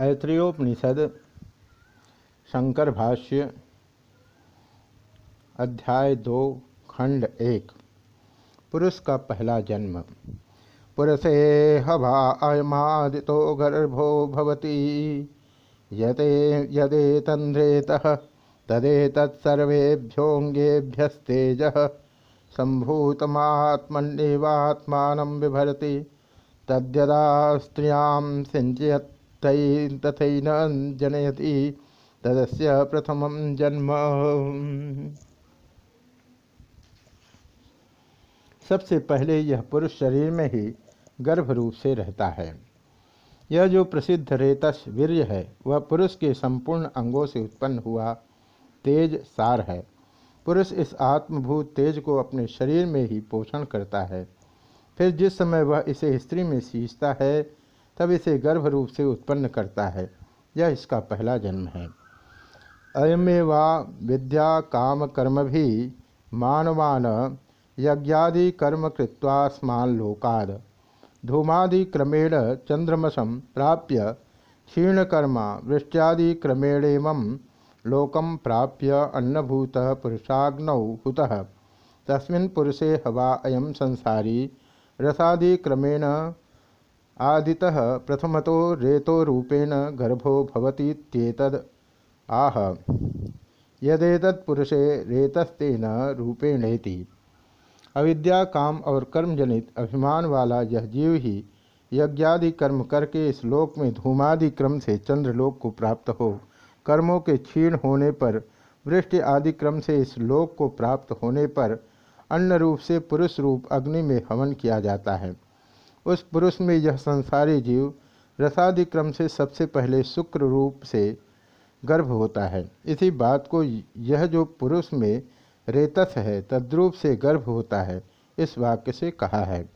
ऐत्रियोपनिषद शंकर भाष्य अध्याय दो, खंड एक। पुरुष का पहला जन्म। पुरुषे हवा अयमादितो गर्भो भवती। यते यदे तंद्रेतः तदे तत्सर्वेभ्योंगेभ्यस्तेज संभूतमात्मन्यवात्मान बिभरती तद्यदा स्त्रियाँ सिंचयत तथैन जनयति, तदस्य प्रथम जन्म। सबसे पहले यह पुरुष शरीर में ही गर्भ रूप से रहता है। यह जो प्रसिद्ध रेतस वीर्य है, वह पुरुष के संपूर्ण अंगों से उत्पन्न हुआ तेज सार है। पुरुष इस आत्मभूत तेज को अपने शरीर में ही पोषण करता है। फिर जिस समय वह इसे स्त्री में सींचता है तब इसे गर्भ रूप से उत्पन्न करता है। यह इसका पहला जन्म है। अयमेवा विद्या काम कर्म भी मानवान यज्ञादि कर्म कृत्वा स्मान लोकाद। धूमादि क्रमेण चंद्रमसम प्राप्य क्षीणकर्मा वृष्ट्यादि क्रमेणेम लोकम प्राप्य अन्नभूत पुरुषाग्नौ हुतः। तस्मिन् पुरुषे हवा अयम संसारी। रसादि क्रमेण आदितः प्रथमतो रेतो रूपेण गर्भो भवतीत्येतद् आह। यदेतत्पुरुषे रेतस्तेन रूपेणेति। अविद्या, काम और कर्म जनित अभिमान वाला यह जीव ही यज्ञादि कर्म करके इस लोक में धूमादि क्रम से चंद्रलोक को प्राप्त हो। कर्मों के क्षीण होने पर, वृष्टि आदि क्रम से इस लोक को प्राप्त होने पर अन्न रूप से पुरुष रूप अग्नि में हवन किया जाता है। उस पुरुष में यह संसारी जीव रसादि क्रम से सबसे पहले शुक्र रूप से गर्भ होता है। इसी बात को यह जो पुरुष में रेतस है, तद्रूप से गर्भ होता है, इस वाक्य से कहा है।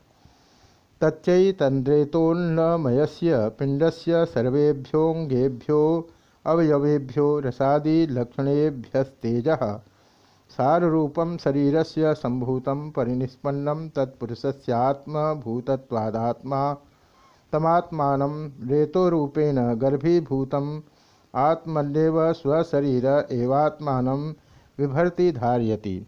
तच्चई तंद्रेतोन्नमयस्य पिंडस्य सर्वेभ्योंगेभ्यो अवयवेभ्यो रसादि लक्षणेभ्यस्तेज। सारूपम शरीर से संभूत परिनिष्पन्नम तत्पुरुषस्यात्मभूतवादात्मा तमात्मा रेतोरूपेण गर्भीभूत आत्मन्यव स्वशरीर एवात्मा विभर्ति धारयति।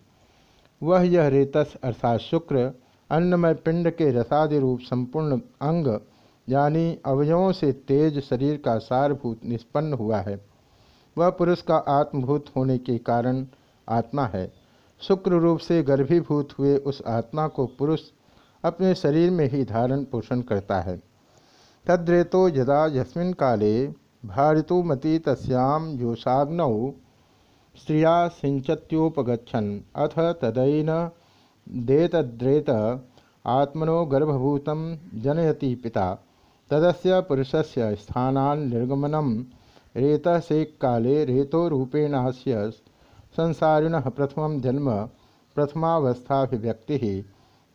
वह यह रेतस अर्थात शुक्र, अन्नमय पिंड के रसादि रूप संपूर्ण अंग, यानी अवयवों से तेज शरीर का सारभूत निष्पन्न हुआ है। वह पुरुष का आत्मभूत होने के कारण आत्मा है। शुक्र रूप से गर्भीभूत हुए उस आत्मा को पुरुष अपने शरीर में ही धारण पोषण करता है। तद्रेतो यदा यस्मिन काले भारितुमती तस्याम योषाग्नौ स्त्रिया सिंचत्योपगछन अथ तदैन देतद्रेत आत्मनो गर्भभूत जनयति पिता। तदस्य पुरुषस्य स्थानान् निर्गमनम रेत से काले रेतोरूपेणास्य संसारिण प्रथम जन्म प्रथमावस्थाभिव्यक्ति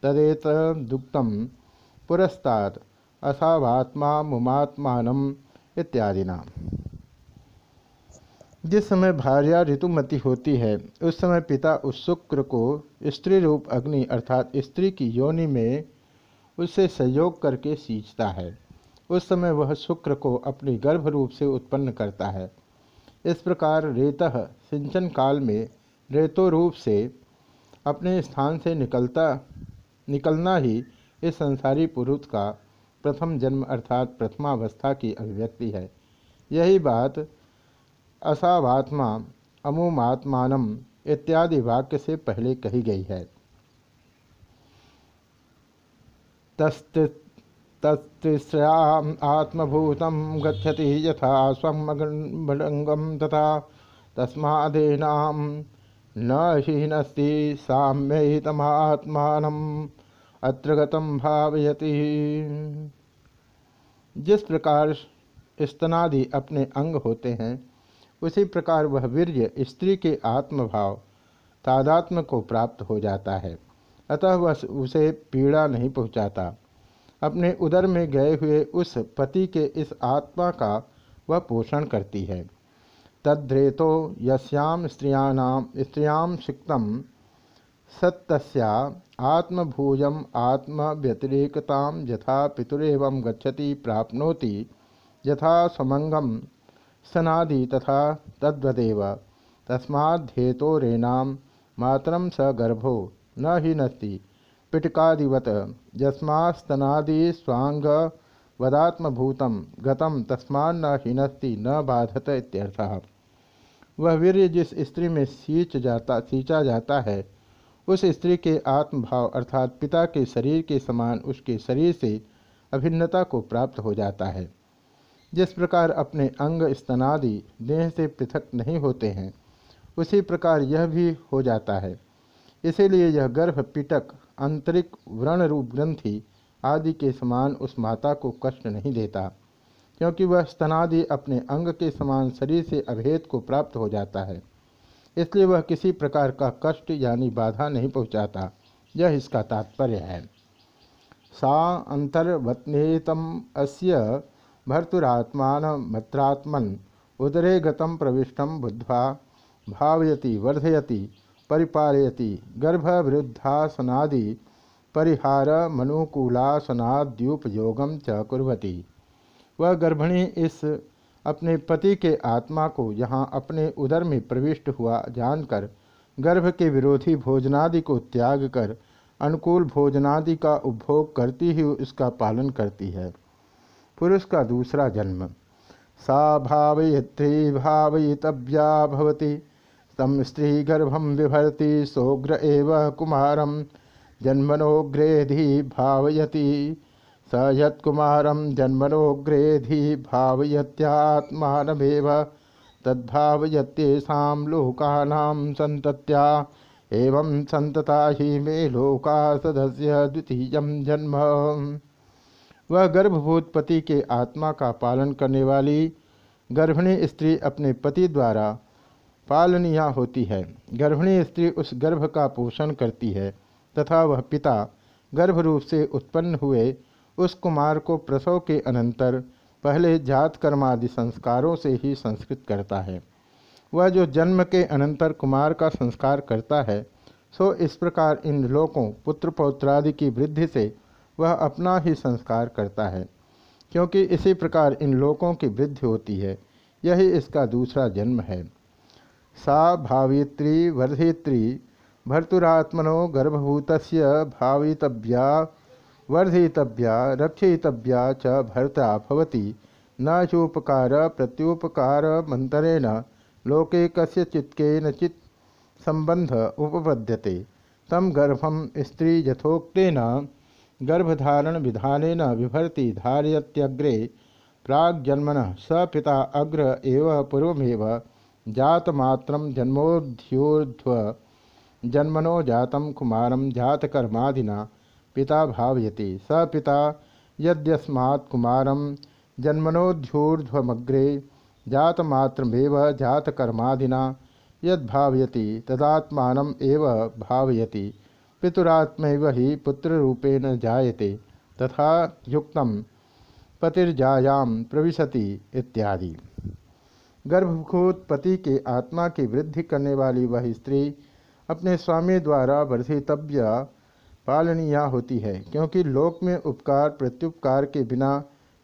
तदेत दुक्त पुरस्तात् असावात्मा मुमात्मान इत्यादिना। जिस समय भार्या ऋतुमती होती है, उस समय पिता उस शुक्र को स्त्री रूप अग्नि अर्थात स्त्री की योनि में उससे सहयोग करके सींचता है। उस समय वह शुक्र को अपनी गर्भ रूप से उत्पन्न करता है। इस प्रकार रेतः सिंचन काल में रेतो रूप से अपने स्थान से निकलता, निकलना ही इस संसारी पुरुष का प्रथम जन्म अर्थात प्रथमावस्था की अभिव्यक्ति है। यही बात असावात्मा अमुमात्मान इत्यादि वाक्य से पहले कही गई है। तस्त आत्मभूतम आत्मभूत गच्छति यथा स्वमगम तथा तस्मादेना न हीनस्ति साम्यतमात्मान, अत्र गतम भावयति। जिस प्रकार स्तनादि अपने अंग होते हैं, उसी प्रकार वह वीर्य स्त्री के आत्मभाव तादात्म को प्राप्त हो जाता है। अतः वह उसे पीड़ा नहीं पहुँचाता। अपने उदर में गए हुए उस पति के इस आत्मा का वह पोषण करती है। तद्रेतो यस्याम स्त्रियाणाम स्त्रियाम सिक्तम सत्तस्या आत्मभूजम आत्म व्यतिरेकता यथा पितुरेव गच्छति प्राप्नोति, यथा समंगम सनादि तथा तद्वदेव। तस्माद्धेतोरेणाम मातरम स गर्भो न ही नस्ति। पिटकादिवत, यस्मास्तनादि स्वांग वदात्मभूतम गतम तस्मान हिनस्ति न बाधत इत्यर्थः। वह वीर्य जिस स्त्री में सींच जाता, सींचा जाता है, उस स्त्री के आत्मभाव अर्थात पिता के शरीर के समान उसके शरीर से अभिन्नता को प्राप्त हो जाता है। जिस प्रकार अपने अंग स्तनादि देह से पृथक नहीं होते हैं, उसी प्रकार यह भी हो जाता है। इसीलिए यह गर्भ पिटक, आंतरिक व्रण रूप ग्रंथि आदि के समान उस माता को कष्ट नहीं देता। क्योंकि वह स्तनादि अपने अंग के समान शरीर से अभेद को प्राप्त हो जाता है। इसलिए वह किसी प्रकार का कष्ट यानी बाधा नहीं पहुंचाता। यह इसका तात्पर्य है। सा अंतर्वत्नेतम अस्य भर्तुरात्मान मत्रात्मन उदरे गतम प्रविष्टम बुद्ध्वा भावयति, वर्धयति, परिपालयति गर्भवृद्धासनादि परिहार मनुकूलासनाद्युपयोगम च कुर्वती। वह गर्भिणी इस अपने पति के आत्मा को यहाँ अपने उदर में प्रविष्ट हुआ जानकर गर्भ के विरोधी भोजनादि को त्याग कर अनुकूल भोजनादि का उपभोग करती ही उसका पालन करती है। पुरुष का दूसरा जन्म। सा भावयत्री भावयितव्या भवती। तम स्त्री गर्भम विभरती सोग्र एव कुमारम जन्मनोग्रेधि भावयति। स यत्कुमारम जन्मनोग्रेधि भावयत्यात्मानमेव, तद्भावयत्येषा लोकानां संतत्या एवं संतता ही मे लोका सदस्य द्वितीय जन्म। वह गर्भभूत पति के आत्मा का पालन करने वाली गर्भिणी स्त्री अपने पति द्वारा पालनिया होती है। गर्भिणी स्त्री उस गर्भ का पोषण करती है, तथा वह पिता गर्भ रूप से उत्पन्न हुए उस कुमार को प्रसव के अनंतर पहले जात कर्मादि संस्कारों से ही संस्कृत करता है। वह जो जन्म के अनंतर कुमार का संस्कार करता है, सो इस प्रकार इन लोकों पुत्र पौत्रादि की वृद्धि से वह अपना ही संस्कार करता है, क्योंकि इसी प्रकार इन लोकों की वृद्धि होती है। यही इसका दूसरा जन्म है। सा भावित्री वर्धित्री, भर्तुरात्मनो गर्भभूत भावितव्या वर्धितव्या रक्षितव्या च भर्ता भवती। न चोपकार, प्रत्युपकार मंत्रेण लोके कस्यचित् चित संबंध उपपद्यते। तम गर्भम स्त्री यथोक्न गर्भधारण विधान विभर्ति धारयत्यग्रे प्राग्जन्मन स पिता अग्र एव पूर्वमेव जातमात्र जन्मोध्योर्ध्व जन्मनो जातम कुमारम जातकर्मादिना पिता भावयति। स पिता यद्यस्मात् कुमारम जन्मनोध्योर्ध्वमग्रे जातमात्रमेव जातकर्मादिना, यद्भावयति तदात्मान एव भावयति। पितुरात्मैव ही पुत्ररूपेण जायते, तथा युक्त पतिर्जायां प्रविशति इत्यादि। गर्भभूत पति के आत्मा की वृद्धि करने वाली वह स्त्री अपने स्वामी द्वारा वर्धितव्य पालनीय होती है, क्योंकि लोक में उपकार, प्रत्युपकार के बिना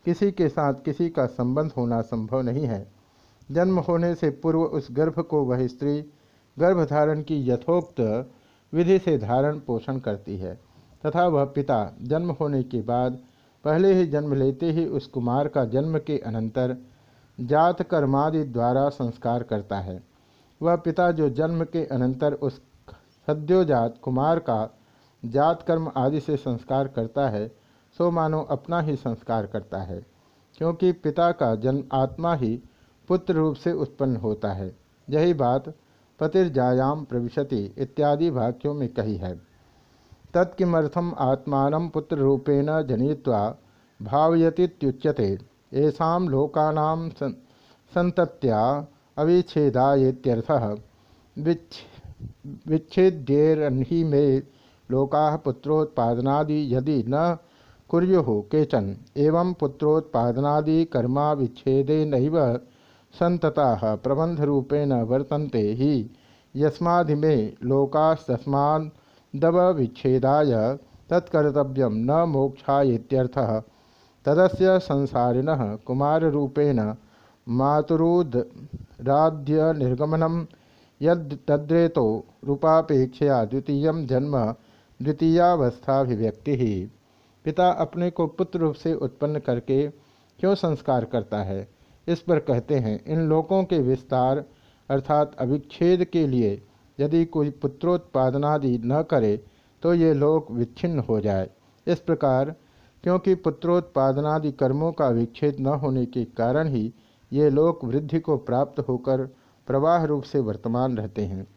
किसी के साथ किसी का संबंध होना संभव नहीं है। जन्म होने से पूर्व उस गर्भ को वह स्त्री गर्भधारण की यथोक्त विधि से धारण पोषण करती है, तथा वह पिता जन्म होने के बाद पहले ही जन्म लेते ही उस कुमार का जन्म के अनंतर जात कर्मादि द्वारा संस्कार करता है। वह पिता जो जन्म के अनंतर उस सद्योजात कुमार का जात कर्म आदि से संस्कार करता है, सो मानो अपना ही संस्कार करता है, क्योंकि पिता का जन्म आत्मा ही पुत्र रूप से उत्पन्न होता है। यही बात पतिर्जायाम प्रविशति इत्यादि वाक्यों में कही है। तत्किमर्थम आत्मान पुत्र रूपेण जनित्वा भावयतीच्यते येषा लोकानां संतत्या अविच्छेदायेत्यर्थः विच्छेद्येरन्ही मे लोका पुत्रोत्पादनादि यदि न कुर्युः केचन, एवं पुत्रोत्पादनादि कर्मा विच्छेदे नैव संतताः प्रबंधरूपेण वर्तन्ते ही। यस्मादिमे लोकास्तस्मादव विच्छेदाय तत्कर्तव्यम न मोक्षायेत्यर्थः। तदस्य संसारिण कुमारूपेण मातुरुदराद्य निर्गमनम तद्रेतो रूपापेक्षया द्वितीय जन्म द्वितीयावस्थाभिव्यक्ति। ही पिता अपने को पुत्र रूप से उत्पन्न करके क्यों संस्कार करता है? इस पर कहते हैं, इन लोकों के विस्तार अर्थात अविच्छेद के लिए यदि कोई पुत्रोत्पादनादि न करे तो ये लोक विच्छिन्न हो जाए। इस प्रकार, क्योंकि पुत्रोत्पादनादि कर्मों का विच्छेद न होने के कारण ही ये लोक वृद्धि को प्राप्त होकर प्रवाह रूप से वर्तमान रहते हैं।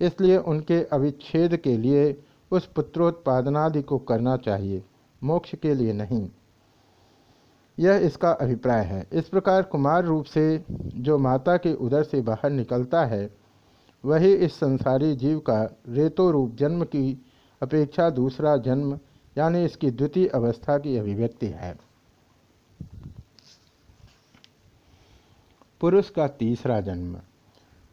इसलिए उनके अविच्छेद के लिए उस पुत्रोत्पादनादि को करना चाहिए, मोक्ष के लिए नहीं। यह इसका अभिप्राय है। इस प्रकार कुमार रूप से जो माता के उदर से बाहर निकलता है, वही इस संसारी जीव का रेतो रूप जन्म की अपेक्षा दूसरा जन्म, यानी इसकी द्वितीय अवस्था की अभिव्यक्ति है। पुरुष का तीसरा जन्म।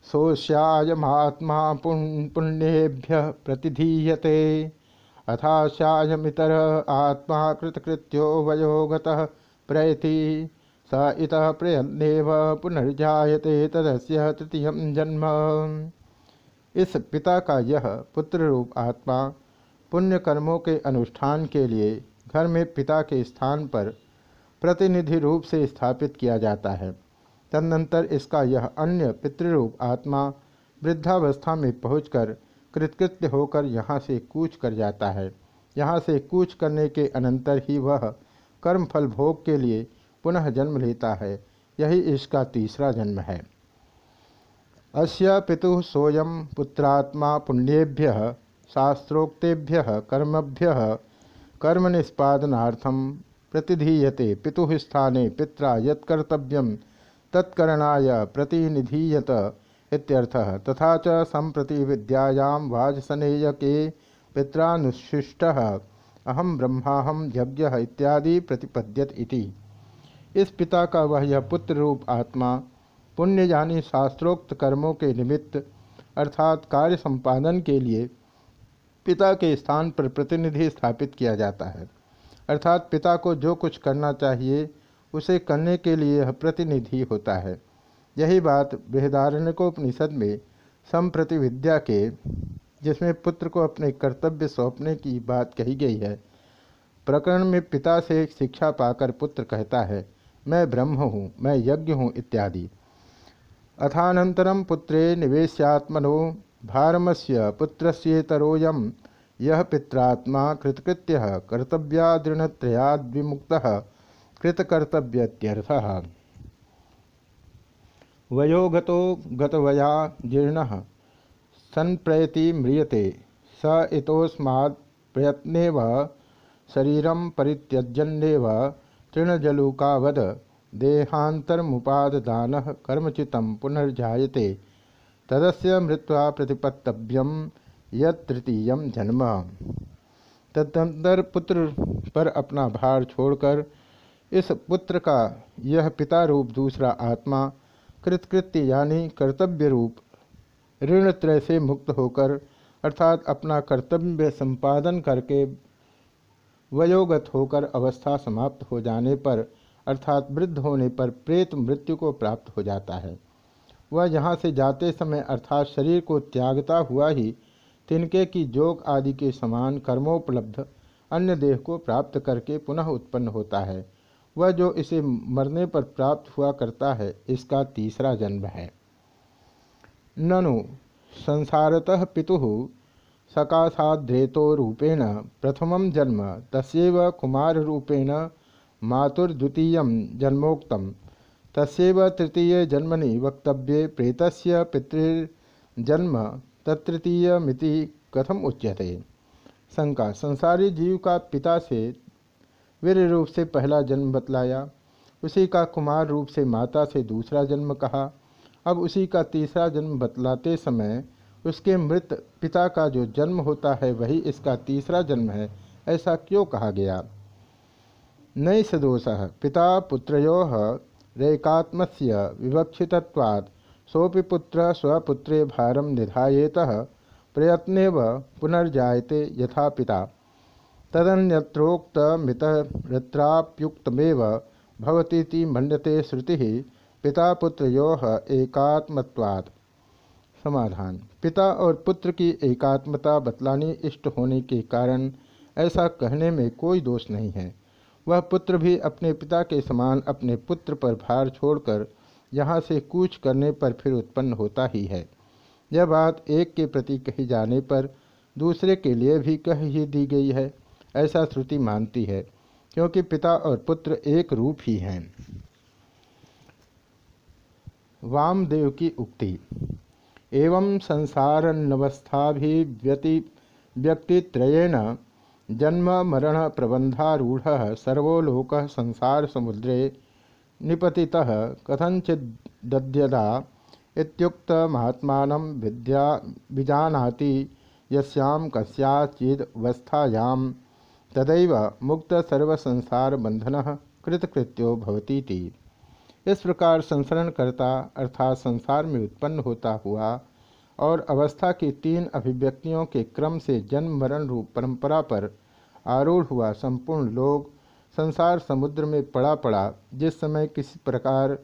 सोश्यायमात्मा पुण्येभ्य प्रतिधीयते। अथाश्यायमितर आत्मा कृतकृत्यो वयोगत प्रयति। स इत प्रयन्नेव पुनर्जाते तदस्य तृतीय जन्म। इस पिता का यह पुत्र रूप आत्मा पुण्य कर्मों के अनुष्ठान के लिए घर में पिता के स्थान पर प्रतिनिधि रूप से स्थापित किया जाता है। तदनंतर इसका यह अन्य पितृरूप आत्मा वृद्धावस्था में पहुंचकर कृतकृत्य होकर यहाँ से कूच कर जाता है। यहाँ से कूच करने के अनंतर ही वह कर्मफल भोग के लिए पुनः जन्म लेता है। यही इसका तीसरा जन्म है। अस्य पितु सोयम पुत्रात्मा पुण्येभ्य, शास्त्रोक्तेभ्य, कर्मभ्य कर्म निष्पादनार्थम प्रतिधीयते। पितु स्थाने पिता यत्कर्तव्यम। तत्करणाय प्रतिनिधीयत इत्यर्थः। तथा च संप्रति विद्यायां वाजसनेय के पित्रानुशिष्ट। अहम ब्रह्माहम यज्ञ इत्यादि प्रतिपद्यत इति। इस पिता का वह यह पुत्र रूप आत्मा, पुण्य यानी शास्त्रोक्त कर्मों के निमित्त, अर्थात कार्य संपादन के लिए पिता के स्थान पर प्रतिनिधि स्थापित किया जाता है। अर्थात पिता को जो कुछ करना चाहिए उसे करने के लिए प्रतिनिधि होता है। यही बात बृहदारण्यकोपनिषद में संप्रति विद्या के, जिसमें पुत्र को अपने कर्तव्य सौंपने की बात कही गई है, प्रकरण में पिता से शिक्षा पाकर पुत्र कहता है, मैं ब्रह्म हूँ, मैं यज्ञ हूँ, इत्यादि। अथानंतरम पुत्रे निवेश्यात्मनो भारमस्य पुत्रस्येतरोयम यह पित्रात्मा कृतकृत्य कर्तव्यादृढ़त्रयाद विमुक्त कृतकर्तव्यत्यर्थ। वयोगतो गतवया जीर्ण। संप्रयति म्रियते। स इतोस्मात् प्रयत्नेव। शरीरं परित्यजन्नेव तृणजलूकावद। देहांतरमुपादान कर्मचित पुनर्जाते तदस्य मृत्वा प्रतिपत्तव्यम यृतीय जन्म। तदंतर पुत्र पर अपना भार छोड़कर इस पुत्र का यह पिता रूप दूसरा आत्मा कृतकृत्य यानी कर्तव्य रूप ऋण त्रय से मुक्त होकर अर्थात अपना कर्तव्य संपादन करके वयोगत होकर अवस्था समाप्त हो जाने पर अर्थात वृद्ध होने पर प्रेत मृत्यु को प्राप्त हो जाता है। वह यहाँ से जाते समय अर्थात शरीर को त्यागता हुआ ही तिनके की जोग आदि के समान कर्मोपलब्ध अन्य देह को प्राप्त करके पुनः उत्पन्न होता है। वह जो इसे मरने पर प्राप्त हुआ करता है, इसका तीसरा जन्म है। ननु, संसारतः पिता सकाशाद्रेतो रूपेण प्रथम जन्म तस्व कुमार रूपेण मातुर्द्वितीय जन्मोक्त तस्व तृतीय जन्मनि वक्तव्ये प्रेतस्य पितृजन्म तृतीयमिति कथम उच्यते। शंका, संसारी जीव का पिता से वीर रूप से पहला जन्म बतलाया, उसी का कुमार रूप से माता से दूसरा जन्म कहा। अब उसी का तीसरा जन्म बतलाते समय उसके मृत पिता का जो जन्म होता है, वही इसका तीसरा जन्म है, ऐसा क्यों कहा गया? नई सदोष, पिता पुत्रो रेकात्म विवक्षित्वात् सोपि पुत्र स्वपुत्रे भारम निधाएत प्रयत्न पुनर्जाते यथा पिता। तदन्यत्रोक्त मितरत्राप्युक्तमेव भवतीति मन्यते श्रुति, पिता पुत्रो एकात्मत्वात्। समाधान। पिता और पुत्र की एकात्मता बतलानी इष्ट होने के कारण ऐसा कहने में कोई दोष नहीं है। वह पुत्र भी अपने पिता के समान अपने पुत्र पर भार छोड़कर यहाँ से कूच करने पर फिर उत्पन्न होता ही है। यह बात एक के प्रति कही जाने पर दूसरे के लिए भी कह ही दी गई है। ऐसा श्रुति मानती है, क्योंकि पिता और पुत्र एक रूप ही हैं। वामदेव की उक्ति, एवं संसारन्नवस्था भी व्यति व्यक्तित्रयेण जन्म, मरण प्रबंधारूढ़ सर्वोलोक संसार समुद्रे निपति कथंचिदद्यदा इत्युक्त महात्मा विद्या विजानाति यस्याम कस्याचिदवस्थायां तदैव मुक्त सर्व संसार बंधन कृतकृत्यो भवती थी इस प्रकार संसरण करता अर्थात संसार में उत्पन्न होता हुआ और अवस्था की तीन अभिव्यक्तियों के क्रम से जन्म, मरण रूप, परंपरा पर आरूढ़ हुआ संपूर्ण लोग संसार समुद्र में पड़ा पड़ा, जिस समय किसी प्रकार,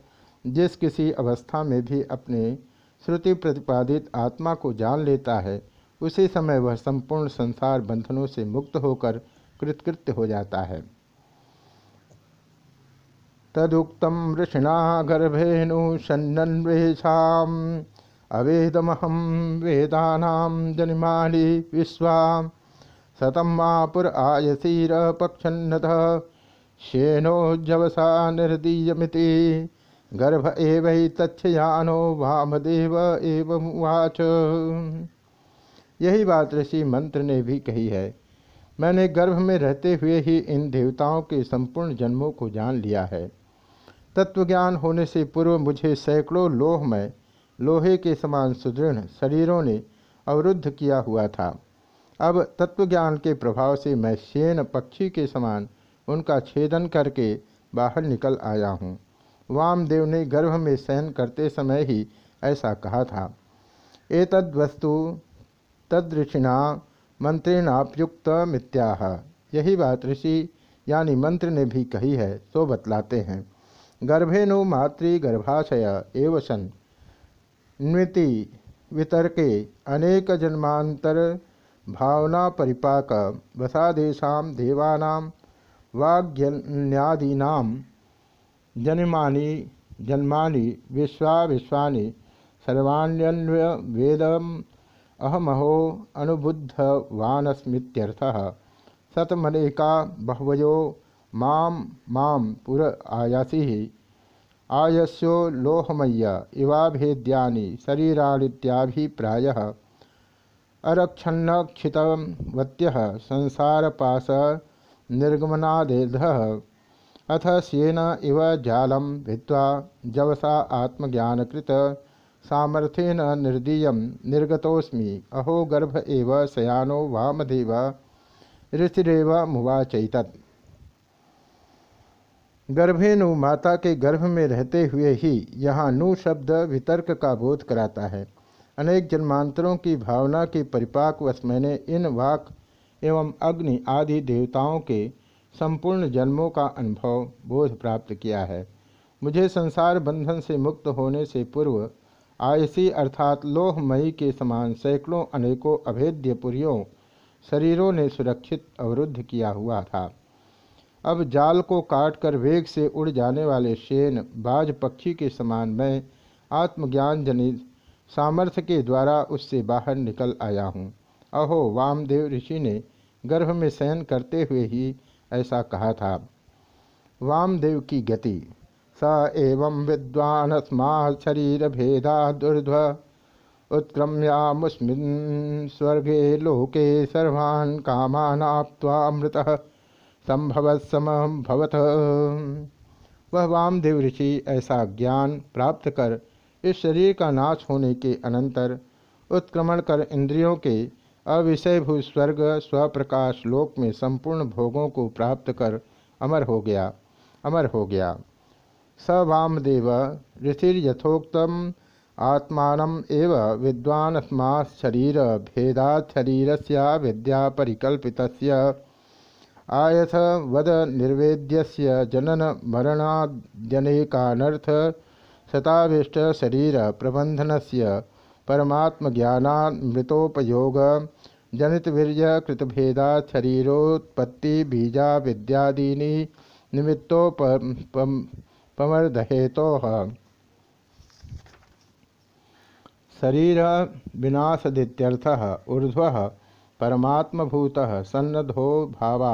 जिस किसी अवस्था में भी अपने श्रुति प्रतिपादित आत्मा को जान लेता है, उसी समय वह संपूर्ण संसार बंधनों से मुक्त होकर कृतकृत्य हो जाता है। तदुक्तम ऋषिणा गर्भेणु सन्नन्वेषा अवेदमहम वेदा जनिमाली विश्वा शतम मापुर आयसीर पक्षन्नत शेनोज्जवसा निर्दीयमिति। गर्भ एव तथ्यानो वामदेव एवं वाच यही बात ऋषि मंत्र ने भी कही है। मैंने गर्भ में रहते हुए ही इन देवताओं के संपूर्ण जन्मों को जान लिया है। तत्वज्ञान होने से पूर्व मुझे सैकड़ों लोहमय लोहे के समान सुदृढ़ शरीरों ने अवरुद्ध किया हुआ था। अब तत्वज्ञान के प्रभाव से मैं शेन पक्षी के समान उनका छेदन करके बाहर निकल आया हूँ। वामदेव ने गर्भ में शयन करते समय ही ऐसा कहा था। एतद वस्तु तदृषिणा मंत्रेणापयुक्त मित्याह यही बात ऋषि, यानी मंत्र ने भी कही है तो बतलाते हैं। गर्भेनु मातृगर्भाशय एवं सन नृति वितर्के अनेक जन्मांतर भावना परिपाक वसादेशा देवानां वाग्यन्यादीना जन्मानि जन्मानि विश्वा विश्वानि सर्वाण्यन्वय वेदम अहमहो अनुबुद्धवानस्मित्यर्थः शतमनेका बहवयो माम माम पुर आयासी। आयस्यो लोहमय्य इवाभेद्यानि शरीराणित्याभिप्राय अरक्षन्नक्षितवत्य संसारपाश निर्गमनादेध। अथ श्येन इव जालम भित्वा जवसा आत्मज्ञानकृत सामर्थ्यन निर्दीय निर्गतस्मी अहो गर्भ एव, शयानो वामदेव। ऋषिरेव मुवाचैतत्। गर्भेनु माता के गर्भ में रहते हुए ही यहाँ नु शब्द वितर्क का बोध कराता है। अनेक जन्मांतरों की भावना के परिपाकवश मैंने इन वाक एवं अग्नि आदि देवताओं के संपूर्ण जन्मों का अनुभव, बोध प्राप्त किया है। मुझे संसार बंधन से मुक्त होने से पूर्व आयसी अर्थात लोहमयी के समान सैकड़ों अनेकों अभेद्य पुरियों, शरीरों ने सुरक्षित अवरुद्ध किया हुआ था। अब जाल को काटकर वेग से उड़ जाने वाले शेन, बाज पक्षी के समान मैं आत्मज्ञान जनित सामर्थ्य के द्वारा उससे बाहर निकल आया हूँ। अहो, वामदेव ऋषि ने गर्भ में शयन करते हुए ही ऐसा कहा था। वामदेव की गति स एवं विद्वान शरीर भेदा दुर्ध्व उत्क्रम्यामुस्मिन् स्वर्गे लोके सर्वान् कामानाप्त्वामृत संभव समभवत वह वामदेव ऋषि ऐसा ज्ञान प्राप्त कर इस शरीर का नाश होने के अनंतर उत्क्रमण कर इंद्रियों के अविषयभूत स्वर्ग, स्वप्रकाश लोक में संपूर्ण भोगों को प्राप्त कर अमर हो गया, अमर हो गया। स वामदेव ऋषिर्यथोक्तम आत्मान एव विद्वानस्मा शरीर भेदा शरीर से विद्या परिकल्पित आयथ वद निर्वेद्यस्य जनन मरणाद्यनेकानर्थ शताविष्ट शरीर प्रबंधनस्य परमात्म ज्ञानामृतोपयोग जनित वीर्य शरीरोत्पत्ति बीजा विद्यादीनी निमित्तोपमर्दहेतो शरीर विनाशदित्यर्थ, ऊर्ध्व परमात्मभूत सन्नधो भावा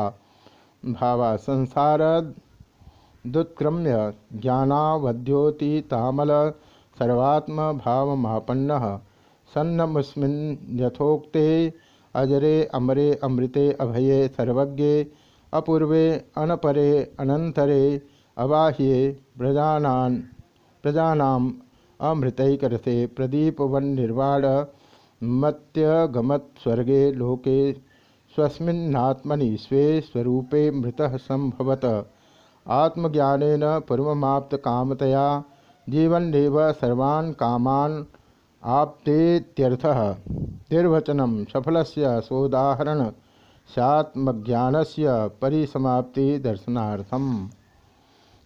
भावा संसार दुत्क्रम्य ज्ञानावद्योतितामल सर्वात्म भावमापन्न सन्नमुस्मिन् यथोक्ते अजरे अमरे अमृते अभये सर्वज्ञे, अपूर्वे अनपरे अनंतरे अबाह्ये प्रजानान, प्रजानाम अमृतैकरसे प्रदीपवन्निर्वाण मत्यगमत्स्वर्गे लोके स्वस्मिन्नात्मनि स्वे स्वरूपे मृत संभवत आत्मज्ञानेन पूर्वमाप्तकामतया जीवन्नेव सर्वान् कामान् आप्तेत्यर्थः। निर्वचनम सफल से सोदाहरण। सात्मज्ञान से परिसमाप्ति दर्शनार्थम।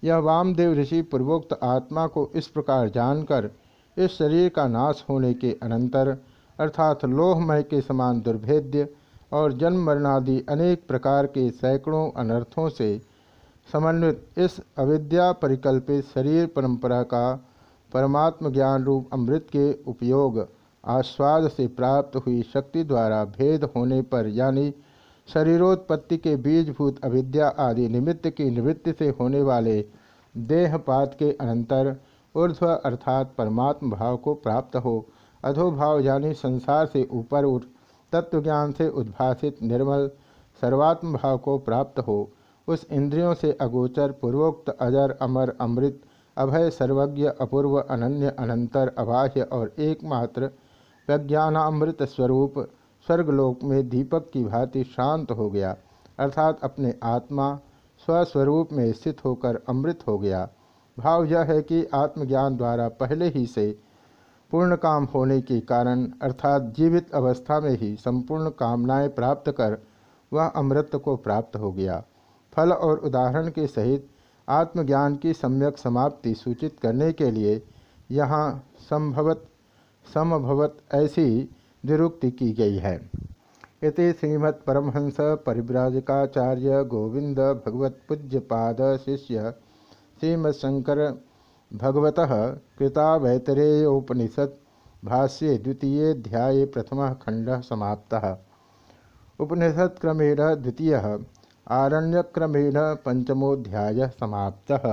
यह वामदेव ऋषि पूर्वोक्त आत्मा को इस प्रकार जानकर इस शरीर का नाश होने के अनंतर, अर्थात लोहमय के समान दुर्भेद्य और जन्म मरणादि अनेक प्रकार के सैकड़ों अनर्थों से समन्वित इस अविद्या परिकल्पित शरीर परंपरा का परमात्म ज्ञान रूप अमृत के उपयोग आस्वाद से प्राप्त हुई शक्ति द्वारा भेद होने पर, यानी शरीरोत्पत्ति के बीजभूत अविद्या आदि निमित्त की निवृत्ति से होने वाले देहपात के अनंतर ऊर्ध्व अर्थात परमात्म भाव को प्राप्त हो अधोभाव यानी संसार से ऊपर उठ, तत्वज्ञान से उद्भासित निर्मल सर्वात्म भाव को प्राप्त हो, उस इंद्रियों से अगोचर पूर्वोक्त अजर, अमर, अमृत, अभय, सर्वज्ञ, अपूर्व, अनन्य, अनंतर, अबाह्य और एकमात्र प्रज्ञानामृत स्वरूप स्वर्गलोक में दीपक की भांति शांत हो गया, अर्थात अपने आत्मा स्वस्वरूप में स्थित होकर अमृत हो गया। भाव यह है कि आत्मज्ञान द्वारा पहले ही से पूर्ण काम होने के कारण, अर्थात जीवित अवस्था में ही संपूर्ण कामनाएँ प्राप्त कर वह अमृत को प्राप्त हो गया। फल और उदाहरण के सहित आत्मज्ञान की सम्यक समाप्ति सूचित करने के लिए यहाँ संभवत समभवत ऐसी निरुक्ति की गई है। इति श्रीमत् परमहंस परिव्राजकाचार्य गोविंद भगवत पूज्य पाद शिष्य श्रीमत्शंकर भगवत कृता वैतरेयोपनिषद भाष्ये द्वितीय प्रथम खंड समाप्ता। उपनिषद क्रमेण द्वितीय, आरण्यक्रमेण पंचमोध्याय समाप्तः।